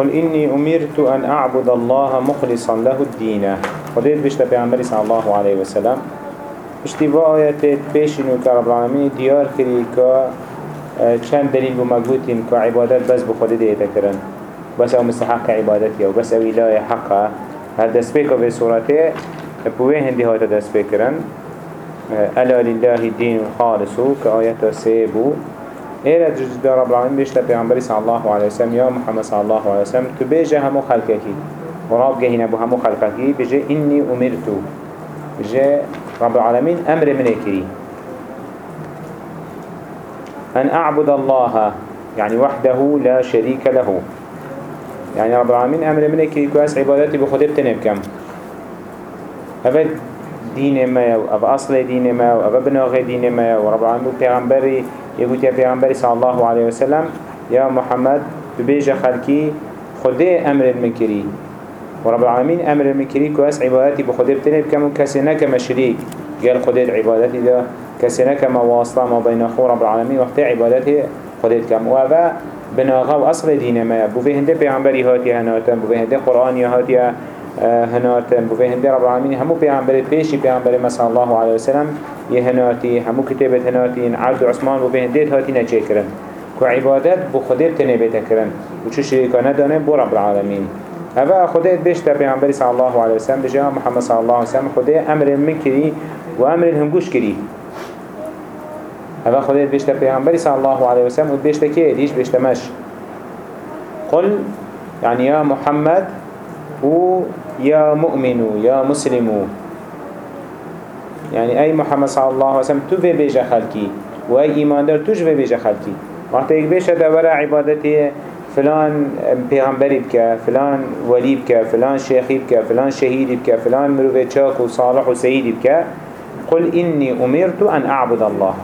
قل إني أمرت أن أعبد الله مخلصا له الدين. خديت بشتا پیغمبر صلى الله عليه وسلم. اشتباه آيات بيشنو كرب العالمين ديار كري كا چند دليل بمجهوتين كا عبادت بس بخده ديتا كرن. بس أو مستحق عبادتي أو بس أو إله حقا. هل دست بيكو في سورته بوه هندي هاتا دست بيكرن؟ ألا لله الدين الخالص كآيات سيبو. إيرا جزد رب العالمين بيشتا پیغمبر صلى الله عليه وسلم يا محمد صلى الله عليه وسلم تبيجه همو خلقكي وراب جهنا بو همو خلقكي بيجي إني أمرتو بيجي رب العالمين أمر من كري أن أعبد الله يعني وحده لا شريك له يعني رب العالمين أمر من كري كواس عبادتي بخده بتنبكم هذا دين ما أو أصل دين ما أو بناغ دين ما ورب العالمين بيغمبري يقول يا بيغمبري صلى الله عليه وسلم يا محمد ببيج خلقي خده أمر من كري ورب العالمين أمر المكري كواس عبادتي بخده بتنب كم كسنا كمشريك قال خده عبادتي ده كسنا كما واصلة ما بين أخو رب العالمين وقت عبادتي خده كم وأبا بناغا وأصل دين ما بوفي هنده بيعنبري هاتي هناتا بوفي هنده قرآن هاتي هناتا بوفي هنده رب العالمين. همو بيعنبري بيشي بيعنبري مثلا الله عليه وسلم. يهناتي همو كتابة هناتين عبد عثمان بوفي هنده هاتي نجيكرن كو عبادت بخده بتنبه تكرن وچو شريكانه دانه بو رب العالمين هذا خدای بيشتا پیامبری صلی الله عليه وسلم بجا. محمد صلی الله عليه وسلم خدای أمر من کری و أمر هنگوش کری. هذا خدای بيشتا پیامبری صلی الله عليه وسلم و بيشتا که دیش بيشتا مش. قل يعني يا محمد و يا مؤمن يا مسلم. يعني أي محمد صلى الله عليه وسلم تو في بيجا خلقي. وأي إيمان دار توش في بيجا خلقي. وقت يك بيشتا دورا عبادتي فلان پیغمبری بکه فلان ولی بکه فلان شیخی بکه فلان شهیدی بکه فلان مروه چاک و صالح و سیدی بکه قل إني أمرت أن أعبد الله.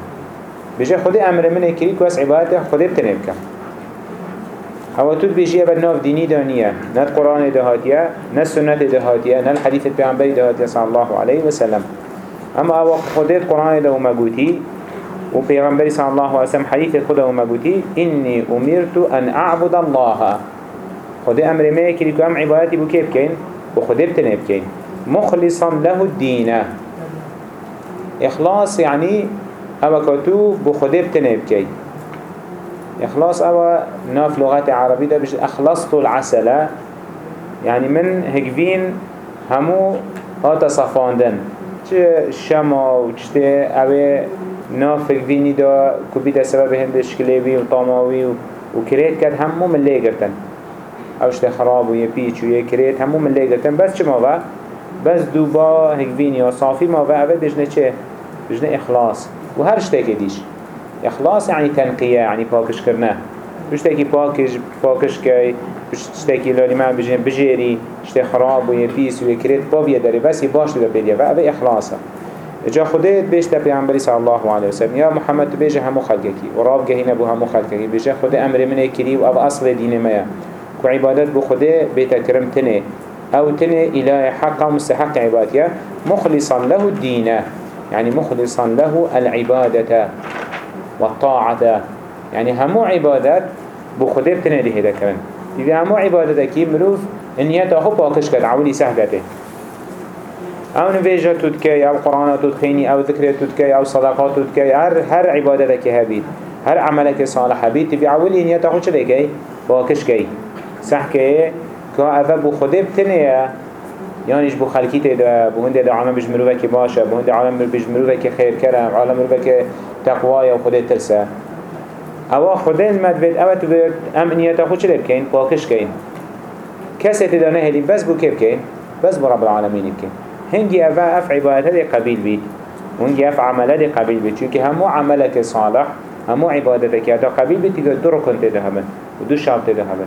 بجي خدي أمر من كري كواس عبادته خدي بتنه هوا تود بيجي بالناف ديني دانية. نت قرآن دهاتية نت سنة دهاتية نت حديث البيعنبري دهاتية صلى الله عليه وسلم. أما هوا خدي القرآن ده ومجوتي و پیغمبری صلی الله علیه وسلم حدیث خدا و مگوتی اینی أمرت أن أعبد الله. خدا أمر ما کلی که ام عبادتی بو کیف کن و خدا بتنه بکن مخلصا له الدين. إخلاص يعني اما كتو بو خدا بتنه بکن إخلاص أو ناف لغات عربي ده بش أخلصت العسل. يعني من هكفين همو هاتا صفاندن. چه شما و چه اوه نافك فيني دا كبيت سبب هند شكليوي وطاماوي وكريت كد همو من ليه قرتن اوشت خراب ويبيچ ويكريت همو من ليه قرتن بس چما با؟ بس دوبا هكفيني وصافي ما با. اوه بجنه چه؟ بجنه إخلاص. وهر شتاكي ديش إخلاص يعني تنقية يعني باكش كرنه بشتاكي باكش باكش كي بشتاكي لالي ما بجين بجيري شتا خراب ويبيس ويكريت بابيا داري بس يباش دا بيديا فأوه اخلاصه جا خدایت بیش تا پیامبری صلی الله علیه وسلم یا محمد تو بیش همو خلقکی و راب گهی نبو همو خلقکی بیش خدا أمر من کری و أو اصل دین ما کو عبادت بو خدا بیت کرم تنه. أو تنه اله حق مستحق عبادیه. مخلصا له الدين يعني مخلصا له العبادة والطاعة يعني همو عبادات بو خدا بتنه ده كرن إذا همو عبادت كي مروف إن يتاخو باكش كد عولي سهلته. أو نویجه تودکی أو قرآن تودخینی أو ذکر تودکی أو صدقات تودکی هر هر عبادت که هبید. هر عمل که صالح نیت خود چه کی باکش کی. صح که که اوه بو خوده بتنه. یعنیش بو خلکی تیدا بو هنده دا عالم بجمروه که باشه بو هنده عالم بجمروه که خیر کرم عالم مروه که تقوای و خوده ترسه. أو خوده المدوید أو تو ام نیت خود چه بکن باکش کن. کسی تدانه هلی بس بو که بکن بس بو رب العالمین بکن. هنگی اف اف عبادت قبیل بید. هنگی اف عملت قبیل بید. چونکه همو عملت صالح همو عبادت که اتا قبیل بید تیگه دو رکن تده همه. و دو شاب تده همه.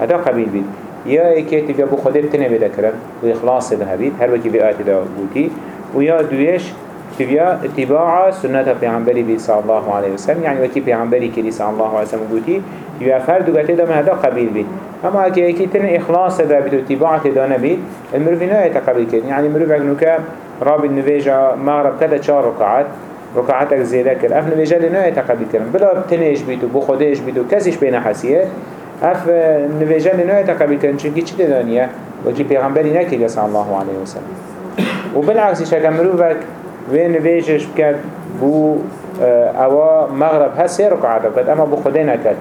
اتا قبیل بید. یا ایکی تیگه بو خوده بتنه بده کرن. و اخلاص تده هبید هر وکی بی آیت ده بودی. و یا دویش تبيا اتباع سنة پیغمبری بي صلى الله عليه وسلم. يعني وكي پیغمبری كري صلى الله عليه وسلم قوتي تبيا فرد ده من هذا قبيل بي اما اكي اكي تن اخلاص ده بيتو اتباع ده نبي المروفي لا يتقبل كري يعني المروف اگنوكا راب النفيجة مغرب كده چار ركعات ركعاتك زيادة كر اف نفيجة لنا يتقبل كرن بلا تنش بيتو بو خودش بيتو كسيش بين حسيه اف نویجه لنوی تقبیل کرن چونکی چی دانیه؟ وجی پیغمبری نکرد صلی الله علیه وسلم. و بالعکس شکم مروفک و نویجش بکرد بو اوا مغرب هست سه رکعت بکرد اما بو خدا نکرد.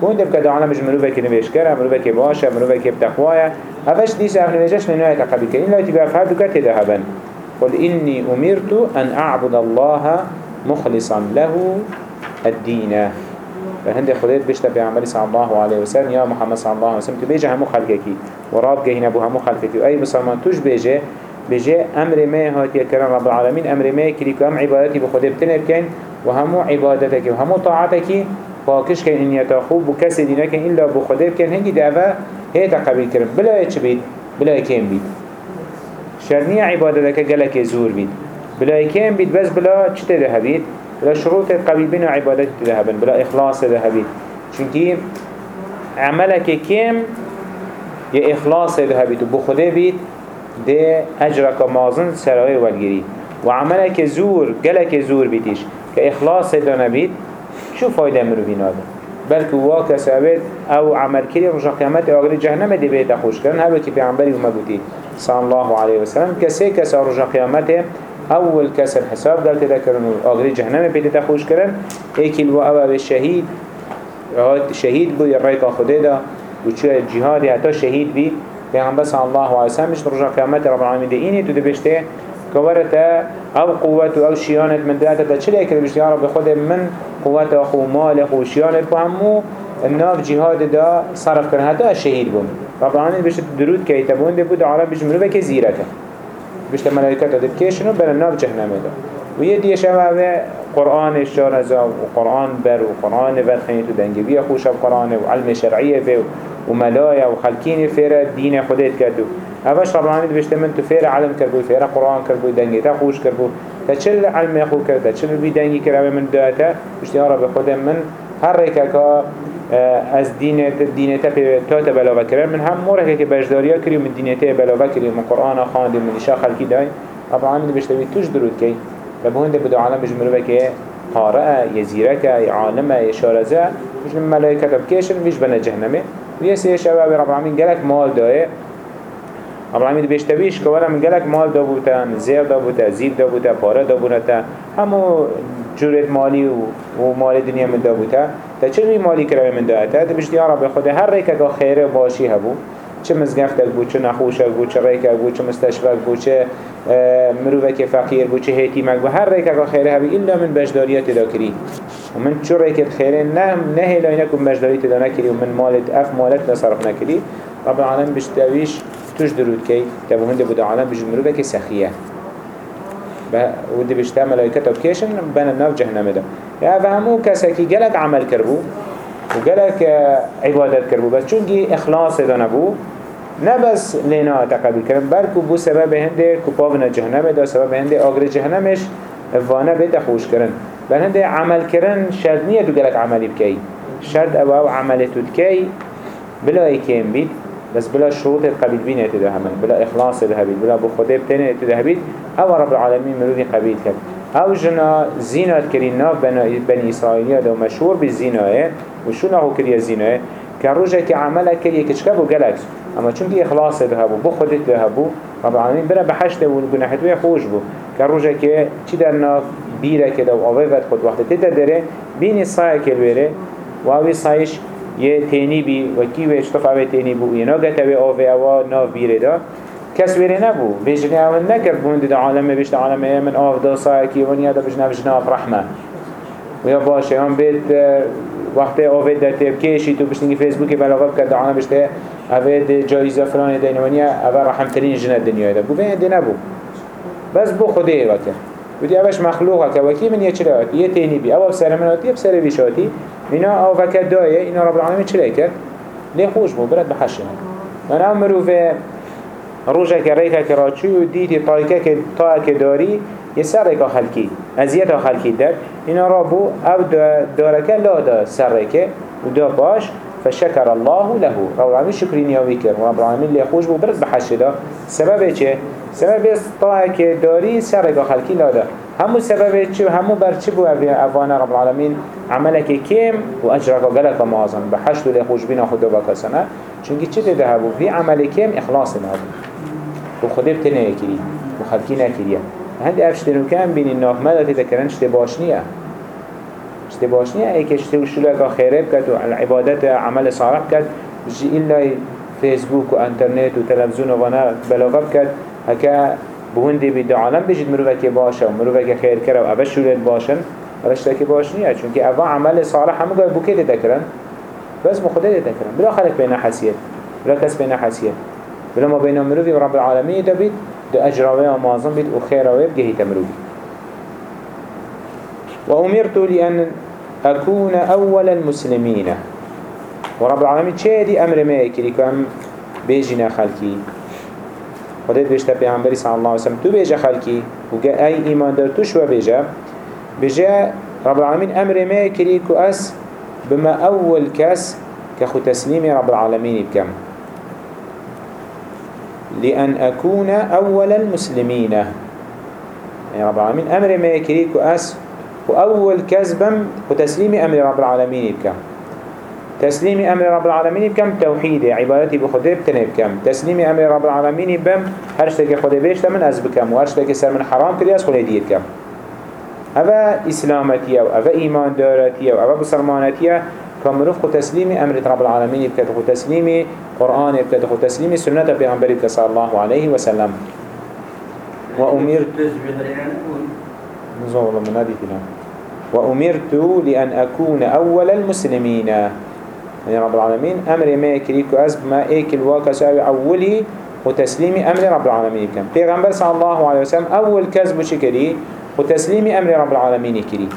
بون دب كده عالم مش مروفة كي نبيش كره مروفة كي باشا مروفة كي بتقوايا هفش ديس اف نبيجش لنوع تقبل كرين لا تبقى فهد كت ذهبا قل إني أمرت أن أعبد الله مخلصا له الدين فهند خديت بيشتا بعمل صلى الله عليه وسلم. يا محمد صلى الله عليه وسلم تبيجي همو خلقك وراب جهنا بو همو خلقك أي بسلمان توش بيجي بيجي أمر ما هاتي كرام رب العالمين أمر ما كليكو أم عبادتي بخده بتنبكين وهمو عبادتك وهمو طاعتك پاکش کن این یتا خوب و کسی دی نکن إلا بو خدا بکن هنگی دعوة هیتا قبیل کرن بلا بید بلا کم بید شرنی عبادت که گلک زور بید بلا کم بید بس بلا چه ده بید بلا شروط قبیل بین عبادت ده بید بلا إخلاص ده بید چونکی عملك كم يا إخلاص ده بيت وبخده بيت ده أجرك مازن سراوي والجري وعملك زور جلك زور بيتيش كإخلاص ده نبيت شو فايدة مروفين هذا بلکه واقع سبب أو عمل کری رجا قیامت آگری جهنم دی بیت خوش کرن هبه که پیغمبری اومد گوتی صلی الله علیه وسلم کسی رجا قیامت اول کس الحساب دلت ذکرن و آگری جهنم بیت خوش کرن ایکی الوا أو شهید شهید بود رایکا خوده دا و چه جهادی حتی شهید بید پیغمبر صلی الله علیه وسلم مش رجا قیامت رب العالمین دی اینی تو دبشته كورتا أو قوة أو شيانت من داتا دا چلي اكرا بشت يا رب خود من قوة اخو مال اخو شيانت بهمو الناف جهاد دا صرف كرن هتا الشهيد بون رب العالمين بشت درود كي تبون دي بود عرب بش مروفة كي زيرته بشت ملايكة دا دبكيشنو بل الناف جهنم دا. ويدي شبابه قرآن الشارزة وقرآن بر وقرآن بر خينتو دنجبية خوش بقرآن وعلم شرعية به وملايا وخلقين فيرا دين خديت كدو اوش رب العالمين بيشت من تو فيرا علم كربو فيرا قرآن كربو دنجي تا خوش كربو تا چل علم يخو كرتا چل بي كربو من داتا بيشت يا رب خدا من هر ريكا كا از دينت دينت تا بلاوه کرد من هم مورك که بجداریا کری من دينت بلاوه کری من قرآن خواند من نشا خلقی دای رب العالمین بيشت بي توش درود کی لبهون ده بدو عالم بجمرو که قارئة يزيرك يعالمة يشارزة مش من ملائكة بكيشن مش بنا جهنمه. ويا سي شباب رب العالمين گلک مال داره رب العالمين بيشتبيش که من گلک مال دا بودن زیر دا بوتا زیب دا بوتا پاره دا بوتا همو جورت مالی و, مال دنیا من دا بوتا تا چه روی مالی کرده من دا اتا بشتی یا رب خدا هر ريكا که خیره باشی هبو چه مزگفتک بود چه نخوشک بود چه ریکک بود چه مستشفک بود چه مروفک فقیر بود چه هیتیمک بود هر ریکک خیره هبی ایلا من بشداریت دا کری و من چو ریکت خیره نه نه هلاینک و بجداریت دا نکری و من مالت أف مالت نصرف نکری رب العالم بشتویش توش درود کی تبو هنده بود عالم بجد مروفك سخیه ودي بشتا ملائكة بكيشن بنا النار جهنم ده يا فهمو كسكي جلك عمل كربو وجلك عبادت كربو بس چونكي إخلاص ده نبو نبس لنا تقبل كرم بلكو بو سبب هنده كبابنا جهنم ده سبب هنده آغر جهنمش وأنا بيت خوش كرن. بل هنده عمل كرن شرط نية دو جلك عملي بكي شرط أو أو عملتو دكي بلا ايكيم بيت بس بلا شروط قبيل بين يتدهمن بلا إخلاص يتدهبيت بلا بخده بتين يتدهبيت أو رب العالمين مروفي قبيل كد أو جنا زينات كرين ناف بني إسرائيلية دو مشهور بالزينة وشو نهو كريا زينة كروجة كعملة كريا كتشكب وقلق أما چونك إخلاص يتدهبو بخده يتدهبو رب العالمين بلا بحشته والجناحتوية خوش بو كروجة كي چي در ناف بيرا كده وعوفت خد وقت تتدره بين الصايا كالويره وعوي صايش یه تینی بی و کی ویش طف اوه تینی بو یه ناگت اوه آوه اوه ناف بیره دا. کس ویره نبو بیشنی اول نکرد بوند دا عالمه بیشت عالمه من آف دا سایکی ونیا دا بجنه بجنه آف رحمه. و یا باشه هم بید وقتی آوه دا تیب کشی تو بشنگی فیسبوکی بلاغه بکرد عالم بشته اوه دا جایزه فلان دینوانیا اوه رحمترین جنه دنیا دا بو بین دی نبو بس بو خوده وکر ودي أبش مخلوقه كوكي من يشرات يتيني بي أو بسر من أتي بسر بيشاتي منا أو فكر داية إن رب العالمين شريكه ليه خوش بو برد بحشنا أنا أمرو في روجا كريكا كراتشو وديتي طايكا طايكا داري يسرك خلقي أزيادة خلقي در. إن ربو أو دارك لا دا سرك ودا باش فشكر الله له. رب العالمين شكرين يويكر ورب العالمين اللي خوش بو برد بحشنا سبب چه؟ سبب طاعة که داری سر رگا خلکی لاده. همو سبب چه؟ همو بر چه بو افوان رب العالمین؟ عملك کم و اجرك غلق معظم. بحشت و لخوش بین خود و بکسنه چونکه چه ده هبو؟ في عمل کم اخلاص نهبو. و خود بتنه کری و خلقی هندی افشتنو کم بین الناف مدى تذكرن شته باش نیه. شته باش نیه. ای که شته وشلوك خیره بکد و العبادت عمل صالح بکد جي إلا فيسبوك وانترنت وتلفزيون وغنا بلاغة بكت هكا بهندي بيد عالم بيجد مروفك باشا ومروفك خير كرا وأبش شولد باشن. رشتك باش نيا چونك أفا عمل صالح هم قوي بوكي تذكرن بس بخده تذكرن بلا خلق بينا حسيت بلا كس بينا حسيت بلا ما بينا مروفي ورب العالمين دبيت دو أجراوه ومعظم بيت وخيراوه بجهي تمروفي وأمرت لأن أكون أول المسلمين. ورب العالمين چه دي أمر ما يكري كم بيجينا خلقي. خدت بيشتا پیغمبری صلى الله عليه وسلم تو بيجا خلقي وقا أي إيمان در تو بيجا. بيجا رب العالمين أمر ما يكري أس بما أول كاس كخو تسليم رب العالمين بكم. لأن أكون أول المسلمين. يعني رب العالمين أمر ما يكري كو أس وأول كذبم وتسليم أمر رب العالمين بكم. تسليم أمر رب العالمين بكم توحيد عبادتي بخده بتنه بكم تسليم أمر رب العالمين بم هرشتك خده بيشت من أز بكم وهرشتك سر من حرام كري أز خده ديت كم. أبا إسلامتي أو أبا إيمان دارتي أو أبا بسرمانتي كمروف خو تسليم أمر رب العالمين بكت خو تسليم قرآن بكت خو تسليم سنة بيغمبر صلى الله عليه وسلم. وأمرت نزول من هذه وأمرت لأن أكون أول المسلمين. يعني رب العالمين أمر ما يكريكو أزب ما إيكل واكساوي أولي وتسليم أمر رب العالمين. كم پیغمبر صلى الله عليه وسلم أول كذب شكري وتسليم أمر رب العالمين كري.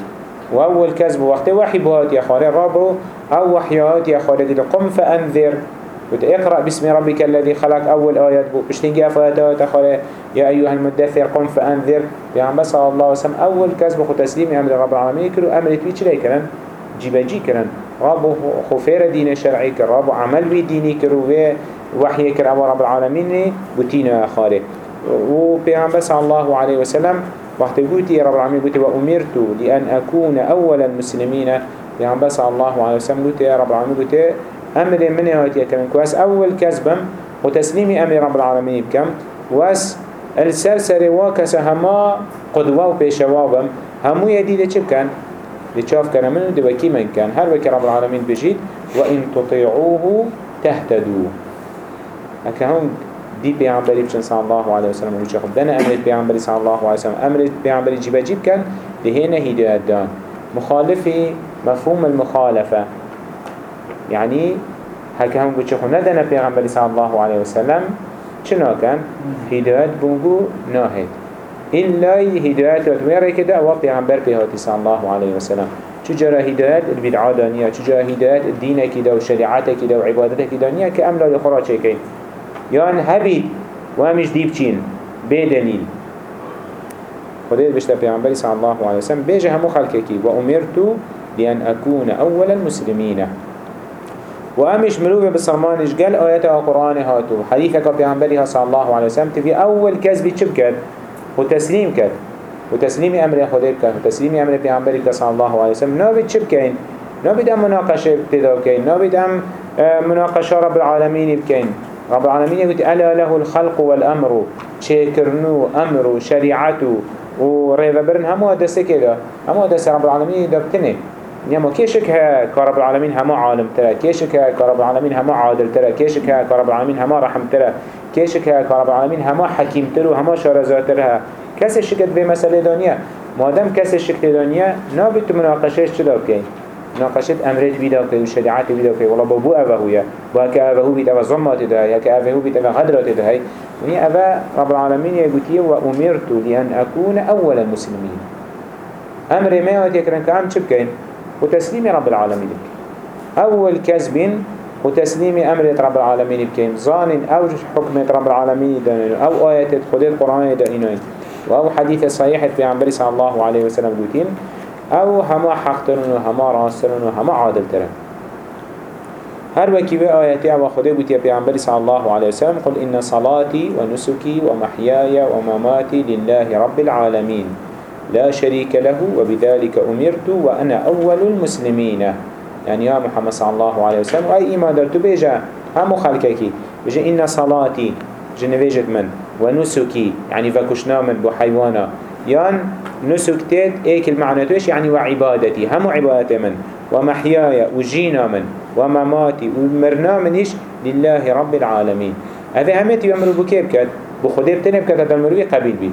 وأول كذب وقت وحي بهات يا خاري ربو أو وحيات يا خاري قم فأنذر. اقرأ باسم ربك الذي خلق أول آيات. بو بشتنجي أفاتات خاري يا أيها المدثر قم فأنذر. پیغمبر صلى الله عليه وسلم أول كذب وتسليم أمر رب العالمين كرو أمر تويتش لي كرن؟ جيبجي كرن. رب خفير دين شرعي كر رب عمل بي ديني كر وحي كر رب العالمين بتينا خاري و پیغمبر صلى الله عليه وسلم وقت قلت رب العالمين قلت وأمرت لأن أكون أول المسلمين. پیغمبر صلى الله عليه وسلم قلت رب العالمين قلت أمر من هاتي كمن كواس أول كذبا وتسليم أمر رب العالمين بكم. وأس السرسر واكس هما قدوة وبيشوابم همو يديد چه بكن لچاف كان منه دوكي من كان. هر وكي رب العالمين بجيد. وإن تطيعوه تهتدوا. هكا هم دي بيعنبري بشن صلى الله عليه وسلم. ويشا خب دانا أمرت بيعنبري صلى الله عليه وسلم. أمرت بيعنبري جيبا جيب كان. لهنا هداية دان مخالفي مفهوم المخالفة. يعني هكا هم بيشا خب ندانا بيعنبري صلى الله عليه وسلم چنا كان هداية بونغو ناهد إلا هدايات وتويرا كده أو بيغمبر بيهاتي صلى الله عليه وسلم. چجرا هدايات البدعة دانية چجرا هدايات الدين كده وشريعات كده وعبادات كده دانية كأملا لخرا چيكين يان هبيد وامش ديب چين بدليل خديت بشتا بيغمبر صلى الله عليه وسلم بيجه همو خلقكي وأمرت لأن أكون أول المسلمين. وامش مروفه بسرمانش قال آيات القرآن هاتو. حديثك بيغمبرها صلى الله عليه وسلم تفي أول كذب چبكت وتسليم كد وتسليم أمر خدا كد وتسليم أمر پیامبری صلى الله عليه وسلم نابد چه بكين نابد أم مناقشة ابتدا بكين نابد أم مناقشة رب العالمين بكين رب العالمين يقول ألا له الخلق والأمر. شكرنو أمر شريعته وريفبرن همو دسته كده همو دسته رب العالمين دبتنه نعم كيشك ها كرب العالمين هما عالم ترى كيشك ها كرب العالمين هما عادل ترى كيشك ها كرب العالمين هما رحم ترى كيشك ها كرب العالمين هما حكيم ترى وهما شرزات ترى كس شكت بمسألة دنيا ما دام كس شكت دنيا نابت مناقشة شدا بكين مناقشة أمرت بيدا بكين وشريعات بيدا بكين والله بابو أبهويا وهكا أبهو بيت أبا ده هكا أبهو بيت أبا غدرات ده وني أبا رب العالمين يقول وأمرت لأن أكون أول المسلمين أمر ما يتكرن كعام شبكين وتسليم رب العالمين أول كذب وتسليم أمر رب العالمين بكين ظان أو حكمة رب العالمين دانين أو آيات خد القرآن دانين أو حديث صحيح في عمبر صلى الله عليه وسلم قلتين أو هما حقترن وهما راسرن وهما عادل ترن. هر وكي بآياتي أو خده قلت يا عمبر صلى الله عليه وسلم قل إن صلاتي ونسكي ومحياي ومماتي لله رب العالمين لا شريك له وبذلك أمرت وأنا أول المسلمين. يعني يا محمد صلى الله عليه وسلم أي إيمان درتو بيجا هم خلقك بيجا إن صلاتي جنبيجت من ونسكي يعني فكشنا من بحيوانا يان نسك تيد ايك المعنى توش يعني وعبادتي. هم عبادتي من ومحياي وجينا من ومماتي ومرنا منش لله رب العالمين. هذا همتي يمرو بكيب كد بخده بتنب كد هذا المروي قبيل بي.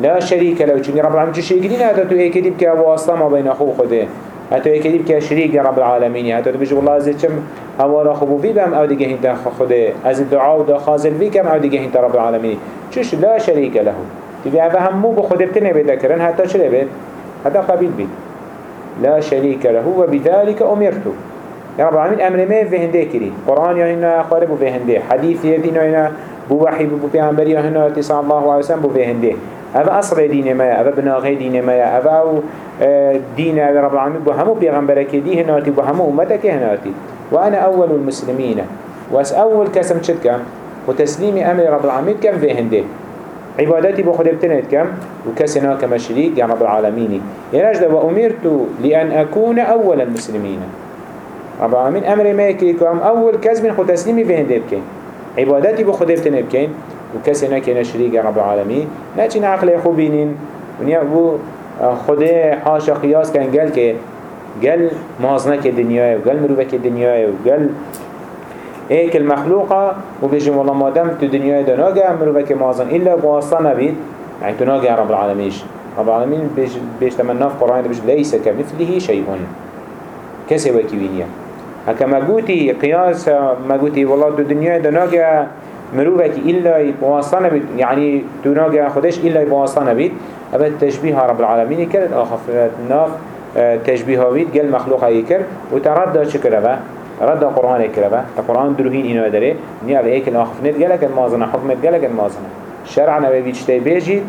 لا شريك له چونك رب العالمين چو شريك دين هذا تو ايك ديب كواسطة ما بين أخو خده هذا ايك ديب كشريك رب العالمين هذا تو بيجو الله عز وجل هوا را خبو بي بهم أو دیگه هنتا خده از الدعاء و دا خازل بي كم أو دیگه هنتا رب العالمين چوش لا شريك له. تبي اوه همو بخده بتنه بيتا کرن حتى چره بيت حتى قبيل بيت لا شريك له وبذلك أمرته يا رب العالمين أمر ما في هنده كري قرآن يا هنا خارب في هنده حديث يدينا هنا بو وحي بو پیغمبر يا هنا تسع الله عليه وسلم في هنده أبا أصل دين ما أبا بناغي دين ما آه، دين رب العالمين بو همو پیغمبرك دي هناتي بو همو أمتك هناتي وأنا أول المسلمين واس أول كسم شد كم وتسليم أمر رب العالمين كم في هنده. عبادتي بخود ابتنت كم وكسنا كما شريك يا رب العالمين ينجد وأمرت لأن أكون أول المسلمين رب العالمين أمر ما يكيكم أول كز خود تسليمي في هنده بكين عبادتي بخود ابتنت بكين وكسنا كنا شريك يا رب العالمين ناچين عقل خوبينين ونيا بو خده حاشا قياس كان قال كي قال مازنك الدنيا وقال مروبك الدنيا وقال هيك المخلوقة وبيجي والله ما دام تو دنيا دناجا مروبك مازن. إلا بواسطة نبيد يعني تناجا رب العالمين رب العالمين بيج تمنى في القرآن بيج ليس كمثله شيء كسي وكيوينيا هكا ما قوتي قياس ما قوتي والله تو دنيا دناجا مروبك إلا بواسطة نبيد يعني تناجا خدش إلا بواسطة نبيد أبد تشبيه رب العالمين كانت آخر ناف تشبيهاويت قال مخلوق هيكر وتردد شكرا رد قرآن كربا القرآن دروهين إنو داره نيا بهيك الآخف نت قالك المازنة حكمت قالك المازنة شرعنا بيجي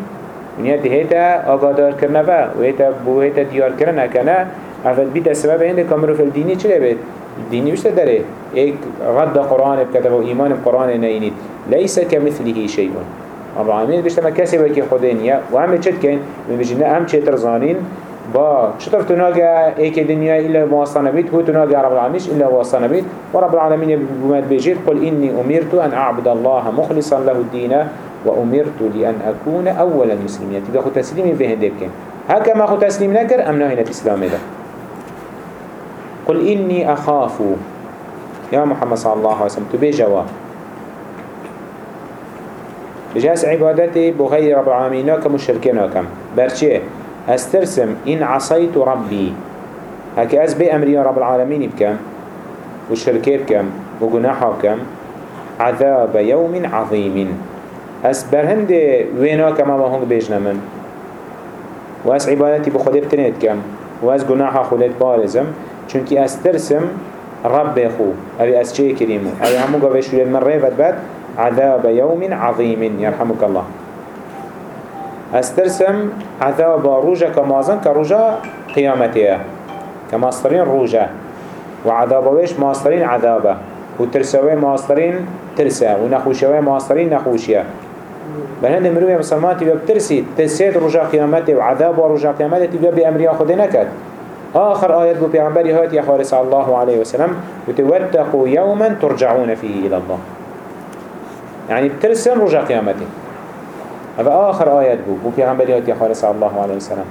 نيا تهيتا آقادار كرنا با. وهيتا بوهيتا ديار كرنا كنا أفد بيت السبب هنده كامرو في الديني چلي بيت الديني وش داره. ايك رد قرآن بكتب وإيمان بقرآن نينيد ليس كمثله شيء رب العالمين بيشتما كسي بكي خدين وهم چد كين من بيجينا هم چه ترزانين با شطر تناجا ايك الدنيا إلا واصلنا بيت هو تناجا رب العالمين إلا واصلنا بيت ورب العالمين بمد بيجير قل إني أمرت أن أعبد الله مخلصا له الدين وأمرت لأن أكون أول المسلمين تبقى خو تسليم في هندك هكا ما خو تسليم نكر أم نهينا الإسلام ده قل إني أخاف يا محمد صلى الله عليه وسلم. تبي جواب. بجاس عبادتي بغير رب العالمين كمشركين كم برشيه استرسم إن عصيت ربي. هكي أز بي أمري رب العالمين بكم والشركة بكم وقناحا بكم عذاب يوم عظيم. أس برهند وينا كما ما هنگ بيجنا من. وأس عبادتي بخده بتنيت كم وأس قناحا خلت بارزم چونك أسترسم رب خو. أبي أس چه كريمو أبي همو قوي شوية من ريفت بات عذاب يوم عظيم يرحمك الله. استرسم عذاب روجا كمازن كروجا قيامتها كماسترين روجا وعذاب ويش ماسترين عذابه. وترسوي ماسترين ترسا ونخوشوي ماسترين نخوشيا بل مروي مسلمان تبقى بترسي تسيد رجا قيامته وعذاب ورجا قيامته تبقى بأمريا خده نكد آخر آيات بو پیغمبری هات يا خالص الله عليه وسلم. وتوتقوا يوما ترجعون فيه إلى الله. يعني بترسن رجا قيامته. هذا آخر آيات بو بو پیغمبریات یا خالص الله عليه وسلم.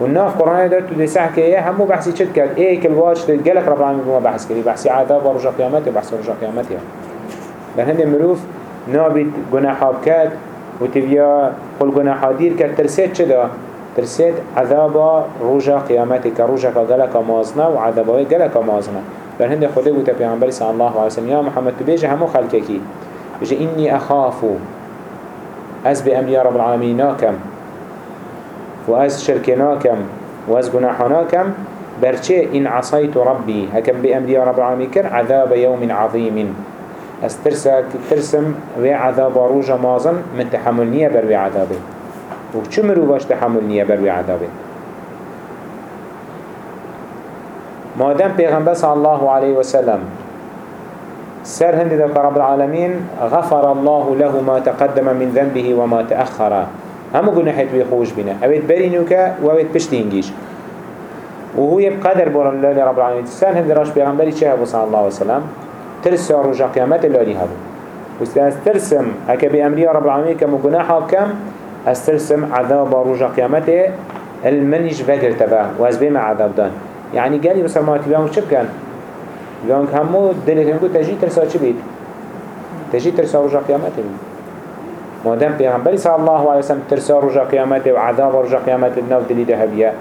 والناف قرآن تو دي سحكي إيه؟ همو بحثي چد كد إيه كل واج تلقلك رب العالمين بما بحث كري بحثي عذاب ورجا قيامته بحث ورجا قيامته. بل هنده مروف نابد گناحا بكد وتبيا قل گناحا دير كد ترسيت چدا ترسيت عذاب رجا قيامته كرجا قلق مازنا وعذابه قلق مازنا بل هنده خده قلت پیغمبر صلى الله عليه وسلم يا محمد تبيجي همو خلقكي بيجي إني أخافو از به أمر رب العالمين ناكم و از شرك ناكم و از گناح ناكم برچه إن عصيت ربي هكم بأمر رب العالمين عذاب يوم عظيم از ترسم و عذاب روجا مازن من تحمل نية بر عذابه. و چو باش تحمل نية بر عذابه مادام پیغمبر صلى الله عليه وسلم سر هند ذلك رب العالمين غفر الله له ما تقدم من ذنبه وما تأخر همو گناحت وی خوش بینه اوید برینو که و اوید پشتینگیش و هو بقدر بور الله رب العالمين تسان هند راش پیغمبری چه هبو صلی الله وسلم ترس رجا قیامت لالی هبو از ترسم هكا بأمري رب العالمين كم گناحا كم از ترسم عذاب رجا قیامت المنش فكر تبا و از بیم عذاب دان. يعني قالي مسلمات بيان وش بكن بيان همو دلتهم قلت تجي ترسا چه بيت؟ تجي ترسا رجا قيامته. بيت مادام پیغمبری صلی الله علیه وسلم ترسا رجا قیامت و عذاب رجا قیامت ناف دلی دهبیه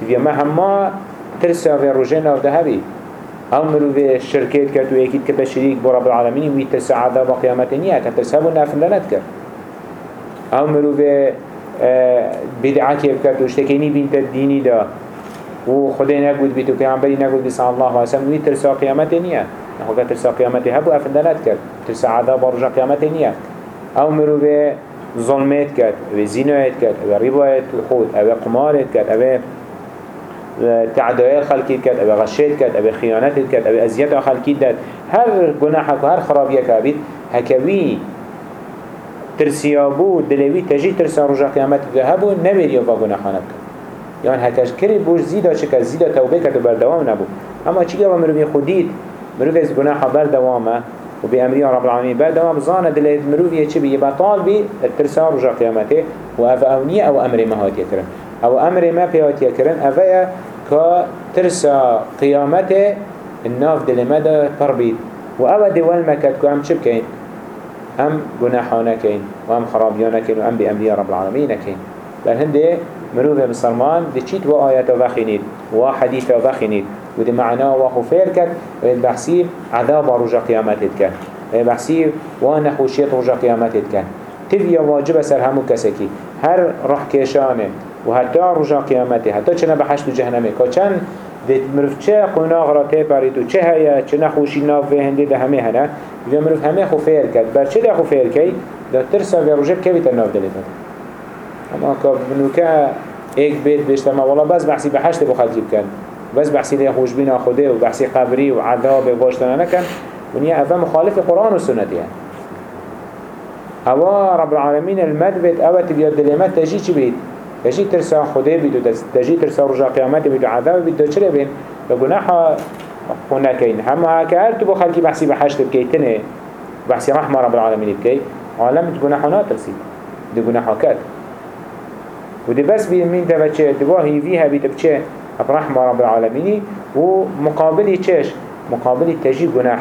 تبیه ما همه ترسا و رجا ناف دهبی أو مروف شركات كات و يكيد كتا شريك بو رب العالمين وي ترسا عذاب قيامت نيا كترسا بو نافل لنت كر أو مروف بدعات يبكت و اشتكيني بنت الديني دا. و خدای نگود بیتو پیامبری نگود بس الله علیه وسلم. وی ترسا قیامت نیه. نخو که ترسا قیامت هبو افندنت کرد. ترسا عذاب رجا قیامت نیه. أو مروه ظلمت کرد أو زینایت کرد أو ربایت خود أو قمارت کرد أو تعدایل خلقی کرد أو غشیت کرد أو خیانت کرد أو ازیت خلقی داد. هر گناح و هر خرابیه که هکوی ترسیابو دلوی تجی ترسا رجا قیامت که هبو نبیری و گناحانت کرد. یعنی هکش کری بوش زیدا چه که زیدا توبه کرد و بردوام نبو اما چی که مروی خودید مروی از گناح بردوامه وبأمرها رب العالمين بعد ما بزانا دل مروفية چه بي بطال بي الترسال رجع قيامته وأف أونية أو أمر ما هات يكرن أو أمر ما بيهات يكرن أفيا كترسى قيامته الناف دل مدى تربيت وأوا دول مكت كو أم چه بكين أم گناحانا كين وأم خرابيانا كين وأم بأمرها رب العالمين كين بل هنده مروفة بسلمان دي چيت و آيات وخينيد و حديث وخينيد ودي معناه وخفير كد ويد بحسي عذاب رجا قيامتت كد ويد بحسي وأنا خوشيت رجا قيامتت كد تبيا واجب سر همو كسكي هر رح كيشانه وحتى رجا قيامته حتى چنا بحشت جهنمه كچن دید مروف چه قناغ را تی پرید و چه هیا چه نخوشی ناف به هنده ده همه هنه و مروف همه خو فیر کرد بر چه ده خو فیر کی ده ترسا و روژه که بیتر ناف دلیت اما که بنوکه ایک بیت بشتم والله بس بحثی به حشت بخلقی بکن بس بحثي ليه خوش بينا خده وبحثي قبري وعذاب واشتنا نكن ونيا أفا مخالف القرآن والسنة يعني أوا رب العالمين المدبت أوا تبيا دليمات تجي چي بيت تجي ترسا خده بيدو تجي ترسا رجا قيامات بيدو عذاب بيدو چرا بين لقناحا هنا كين هما كهر تبو خلقي بحثي بحشت بكيتنه بحثي رحمة رب العالمين بكي عالم جناحا ناترسي دي جناحا كات ودي بس بين مين تبچه دواهي فيها بيتبچه رحمة رب العالمين ومقابل تشيش مقابل تجي جناح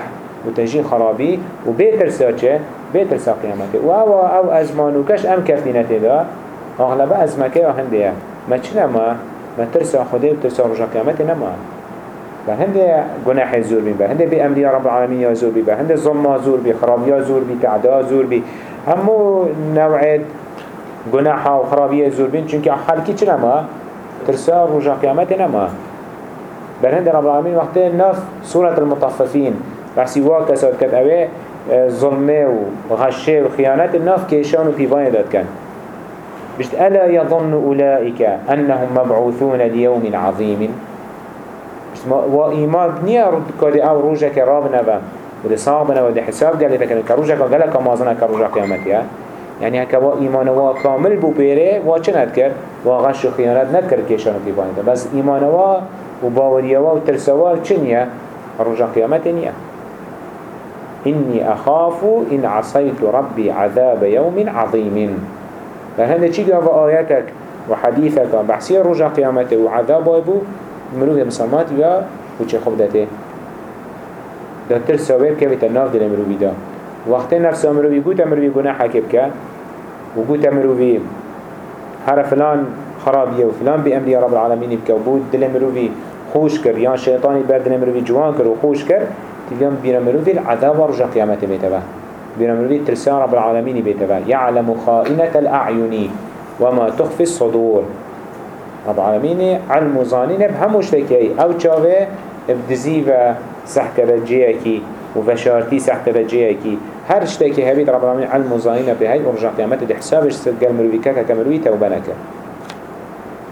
وتجي خرابي وبيتر ساچه بيتر سا قيامته وهو آو ازمانو كش ام كفنينته دا اغلب ازمكه هنديه ما چنا ما ما ترسا خده و ترسا رجا قيامته نما فهنده جناح زور بي بهنده بأمري رب العالمين زور بي بهنده ظلم زور بي خرابيا زور بي تعدا زور بي همو نوعية جناحا وخرابيا زور بي چونك خلقي چنا ما ترسا رجا قيامت نما برهند رب العالمين وقت نف سورة المطففين بحسي واقع ساد كد ظلمه وغشه وخيانات النف كيشان وبيبان داد كان بشت ألا يظن أولئك أنهم مبعوثون ليوم عظيم؟ بشت وإيمان نيا رد كده أو روجا كراب نبا وده صابنا وده حساب قال لك كروجا قال لك مازنا كروجا قيامتها يعني هكا وا إيمان وا كامل بو بيره وا چه ندكر وا غش خيانات ندكر كيشان بيبانه بس إيمان وا و باوريه وا و ترسوا چنيا رجع قيامت نيا. إني أخاف إن عصيت ربي عذاب يوم عظيم. فهذا چي قاوا آياتك وحديثك بحسي رجع قيامته وعذاب ابو مروه مسلمات يا وچه خبدته ده ترسوا كيف تناف دل مروه ده وقت نفس مروه قوت مروه گناح حكب كان وقوت مروفي هر فلان خرابية وفلان بأمر رب العالمين بك وبود دل مروفي خوش كر يان شيطاني بر دل مروفي جوان كر وخوش كر تلقام بير مروفي العذاب ورجع قيامته بير مروفي ترسان رب العالمين بيتبه يعلم خائنة الأعين وما تخفي الصدور. رب العالمين علم ظانين بهموش لكي أو چاوه بدزيوه سحكرة جيكي وفشارتي سحكرة جيكي هر شتاكي هبيت رب العالمين علم وظاهرنا بهاي ورجع قيامته دي حسابش سدقال مرويكاك كمروي توبنك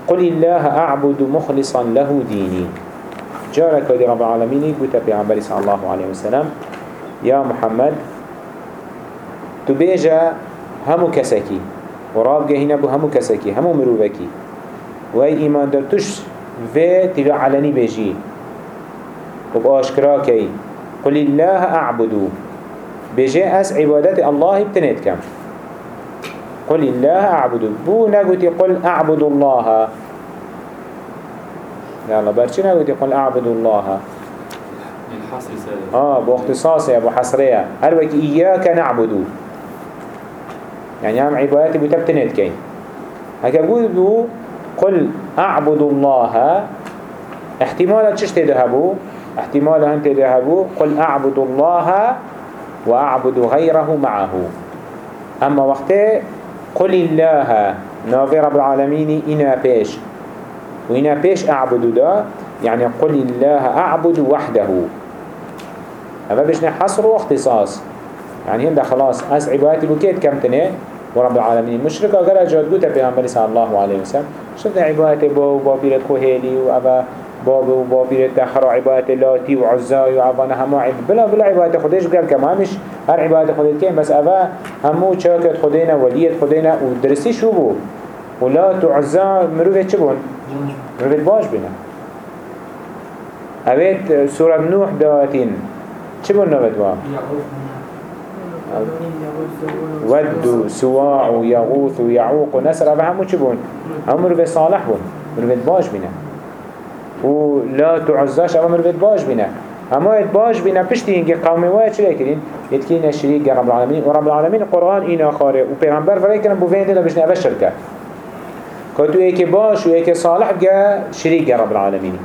قل الله أعبد مخلصا له ديني جارك ودي رب العالمين قلت في عمبالي صلى الله عليه وسلم يا محمد تبيجا همو كسكي وراب جهينا بو همو كسكي همو مروبكي. وهي إيمان دار تش في تلو علني بيجي. وبأشكراكي قل الله أعبدو بيجي أس عبادات الله بتنيت كم. قل الله أعبدو بو نقول قل أعبد الله. يلا برشي نقول قل أعبد الله. آه باختصاص أبو حصرية. هل وك إياك نعبدو يعني هم عبادتي بتبتنت كين هكا بو قل أعبد الله. احتمالا تشت تذهبوا احتمالا أنت تذهبوا قل أعبد الله وأعبد غيره معه. أما وقت قل الله نافي رب العالمين إنا بيش. وإنا بيش أعبد دا يعني قل الله أعبد وحده. أما بيش نحصر واختصاص. يعني هنده خلاص أس عبادتي بكيت كم تنه ورب العالمين. مشرك أقل أجاد قوتا بيغمبر صلى الله عليه وسلم شفت عبادتي بو بابيرت خوهيلي وأبا باب و بابيرت دخرا عبادت لاتي وعزاي وعبانا همو عبادت بلا بلا عبادت خودش بقال كما همش هر عبادت خودت كين بس أبا همو چاكت خودينا وليت خودينا ودرسي شو بو؟ ولات وعزا مروفت چه بون؟ مروفت باش بنا. أبيت سورة نوح دواتين چه بون نوت وام؟ ود سواع يغوث يعوق نسر. أبا همو چه بون؟ همو مروفت صالح بون. مروفت باش بنا و لا تعزاش اما مروفت باش بینه. اما ات باش بینه پشتی اینگه قومی وای چلی کرین یتکی نشریک رب العالمین. و رب العالمین قرآن اینا خاره و پیغمبر فرای کنن بو وینده لبشنه اوه شرکه که. تو ایک باش و ایک صالح بگه شریک رب العالمین.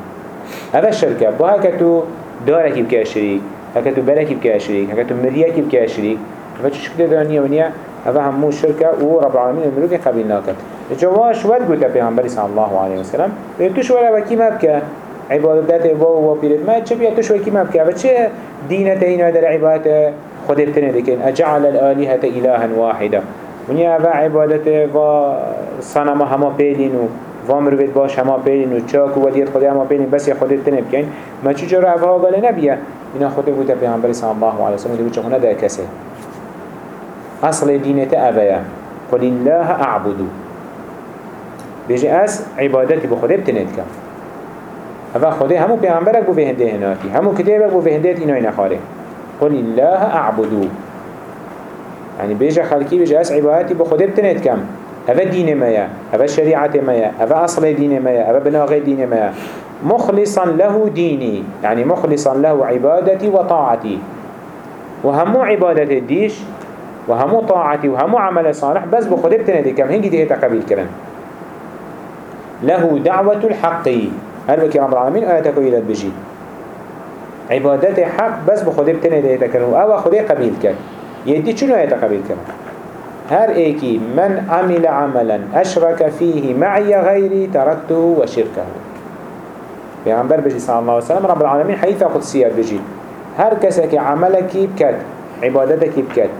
اوه شرکه با هکه تو دارکی بکه شریک. بکه شریک هکه تو مریکی بکه شریک اوه چه شکل دانیه ونیا اوه همو شرکه و رب العالمین مروفی قبیل ناکد جواش ود قلت پیغمبر صلی الله علیه وسلم توش ولا وکی مبکه عبادت با و پیرت ما چه بیا توش وکی مبکه و چه دینت اینا در عبادت خود ابتنه دکن أجعل الآلهة إلها واحدة. ونیا و عبادت و صنم همه پیلین و و مروید باش همه پیلین و چاک و ودیت خود همه پیلین بس خود ابتنه بکن ما چه افها قال نبیه اینا خود بود پیغمبر صلی الله علیه وسلم دیو چه خونه ده کسه اصل دینت اوه قل الله اعبدو بيجي أس عبادتي بخده بتنید کم هذا خده همو پیغمبرك بو هنده هناتی همو كتابك بو هنده اینای نخاره قل الله اعبدو يعني بيجي خلقي بيجي أس عبادتي بخده بتنید کم هذا دين مايا هذا شريعة مايا هذا أصل دين مايا هذا بناغي دين مايا مخلصا له ديني يعني مخلصا له عبادتي وطاعتي. وهمو عبادة الديش وهمو طاعتي وهمو عمل صالح بس بخده بتنید كم هنجي دي تقبيل كرن. له دعوة الحق. هل بكي رب العالمين؟ آياتك إلى بجي عبادات حق بس بخده بتنه ده يتكرن أو خده قبيل كر يدي شنو آيات قبيل كر هر ايكي من عمل عملا أشرك فيه معي غيري تركته وشركه. بيغمبر بجي صلى الله عليه وسلم رب العالمين حيث قدسية بجي هر كسك عملك بكت عبادتك بكت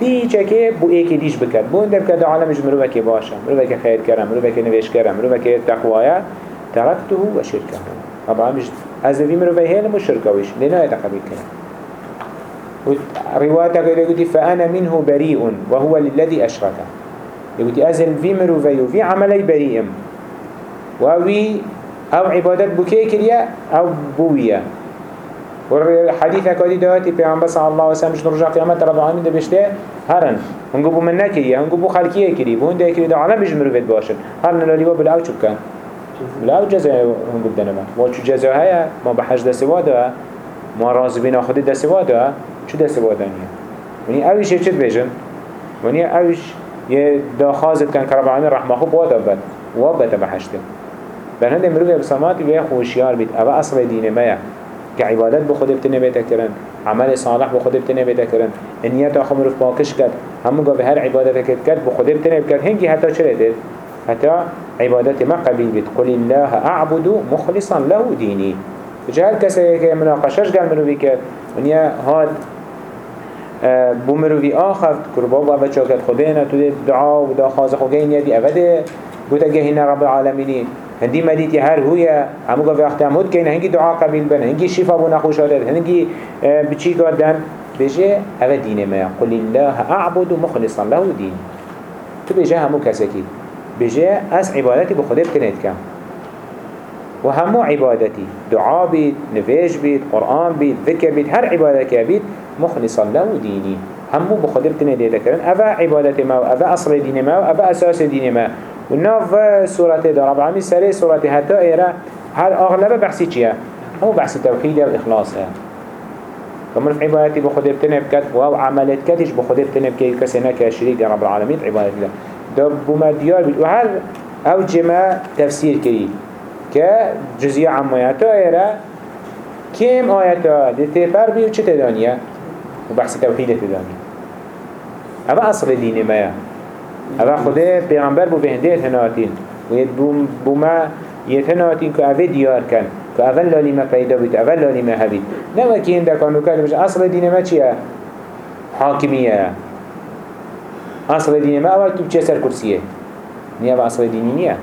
دی چکه بو ایکی دیش بکد. بو اندر کد عالمش مروفه باشا مروفه خیر کرم مروفه نویش کرم مروفه تقوایه ترکته و شرکه طبعا مش از ذي مروفه هیلم و شرکوش لینا يتقبل کرم رواية قال فأنا منه بريء وهو للذي أشركه يقول أزل في مروفي وفي عملي بريء ووي أو عبادات بكي كريا أو بويا والحديث كادي دواتي پیغمبر صلى الله عليه وسلم مش نرجع قيامت رب العالمين ده بشته هرن. هنگو بو من نكري هنگو بو خلقية كري بو هنده كري ده عالم بيج مروفت باشن. هرن لالي و بلاو چوب كان بلاو جزا هنگو بدنما و چو جزا هيا ما بحج ده سوا ده ما راز بنا خود ده سوا ده چو ده سوا دانيه وني اوش چه بيجن وني اوش يه دا خازت كان كرب العالمين رحمه خوب وادا بد. بحشته بل هنده مروفه بسامات ويه خوشيار بيت اوه اصل دين ميا كعبادت بخود بتنه بيتا كرن عمل صالح بخود بتنه بيتا كرن النيات آخر مروف باكش كد همو قا بهر عبادتك كد بخود بتنه بكد هنگي حتى چرا دير حتى عبادت ما قبيل بيت قل الله أعبد مخلصا له ديني جهل كسي كي مناقشش قال منو بيكر ونيا هاد بو مروفي آخر كرباب و چاكت خدينا تو دعا و دا خاز خوغين يدي أبدا قوتا جهنا رب العالمين. هندي مديتي هر هويا همو قا وقت همود كين هنگي دعا قبيل بن هنگي شفا بو نخوش هدد هنگي بچي قادن بجي هذا دين ما. قل الله أعبد مخلصا له دين تو بجه همو كسكي بجه أس عبادتي بخده بتنيت كم وهمو عبادتي دعاء بيت نفيج بيت قرآن بيت ذكر بيت هر عبادة بيت مخلصا له ديني همو بخده بتنيت ذكرن أفا عبادتي ما أفا أصل ديني ما أفا أساس ديني ما. وناف سورة در رب العالمين سري سورة هتا إيرا هر أغلب بحثي چيا هو بحث توحيد وإخلاص كمان في عبادتي بخده بتنب كت وهو عملت كتش بخده بتنب كي كسنا كشريك رب العالمين عبادت الله دب بما ديار وهل أو جمع تفسير كري كجزية عمياتا إيرا كم آياتا دي تفر بي وچه تدانيا وبحث توحيد تدانيا أما أصل دين ما. أما خده پیغمبر بو بهنده هناتين ويد بوما يتهناتين كو أفي ديار كان كو أول لالي ما پیدا بيت أول لالي ما هبيت نما كي هنده كانوا كده مش أصل دين ما چيه حاكمية أصل دين ما أول تو بچه سر كرسيه نيا أصل ديني نيا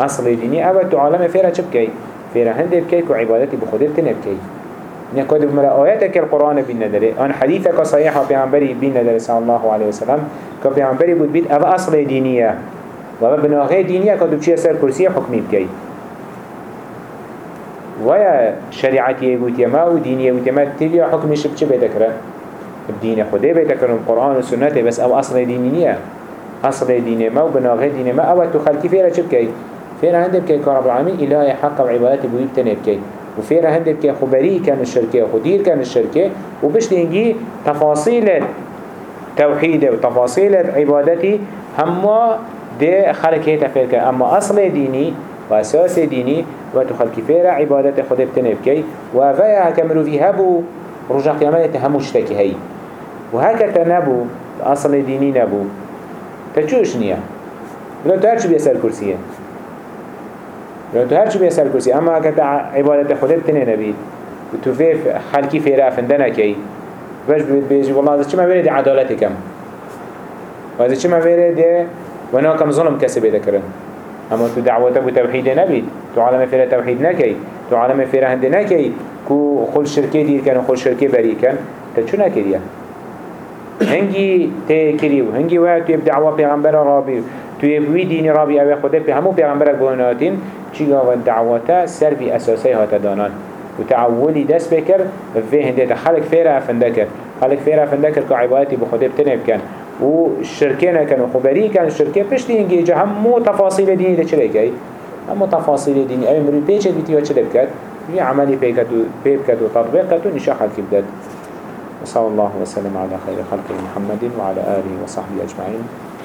أصل ديني أول تو عالم فيرا چه بكي فيرا هنده بكي كو عبادتي بخده بتنه بكي نكاد بملا آياتك القرآن بين ندري أن حديثك صحيحة بيعنبري بين ندري صلى الله عليه وسلم. كبيعنبري بود بيت أبا أصل دينية وأبا بناغي دينية كادو بشي سر كرسي حكمي بكي ويا شريعتي يقول يما ودينية يقول يما تلي حكمي شبچه بيتكرا الدين خده بيتكرا القرآن والسنة بس أو أصل دينية أصل دينية ما وبناغي دينية ما. أول تخلتي فيرا شبكي فيرا عندك كي كرب العالمين إلهي حق وعبادتي بويب تنبكي وفيرا هندب كي خبري كان الشركة وخدير كان الشركة وبش نجي تفاصيل توحيد وتفاصيل عبادتي هما دي خلق هيتا فيركا أما أصل ديني وأساس ديني وتخلق فيرا عبادة خده بتنبكي وفايا هكاملو في هبو رجع قيامة همو اشتكي هاي وهكذا نبو أصل ديني نبو تشوش نيا بلا تهرش بيسر كرسيه لو تو هرچی به سر اما اگر عبادت خودت تنه نبید و تو فی خلکی فیره افندنه کی باش بیجی والله از چی ما ویره دی عدالت کم و از چی ما ویره دی و ناکم ظلم کسی بیده کرن. اما تو دعوته بو توحید نبید تو عالم فیره توحید نکی. تو عالم فیره هنده نکی. کو خل شرکه دیر کن و خل شرکه بری کن. تا چو نکریه؟ هنگی ته کری و هنگی وقت تو دعوه پیغمبر رابی تو وی دینی رابی اوه خوده پی همو پیغمبر گوناتین چیگا و دعواتا سر بی اساسی هاتا دانان و تعولی دست بکر في هنده خلق فيرا افنده کر خلق فيرا افنده کر که عبادتی بخوده بتنب کن. و شرکه نکن و خبری کن. شرکه پشتی اینگه جا همو تفاصیل دینی ده چلی که همو تفاصیل دینی. اوی مروی پیچه بیتی و چلی بکد؟ یه عملی پیبکد و تطبیق و نشا خلقی بدد وصلى الله وسلم على خير خلق محمد وعلى آله وصحبه أجمعين